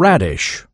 radish.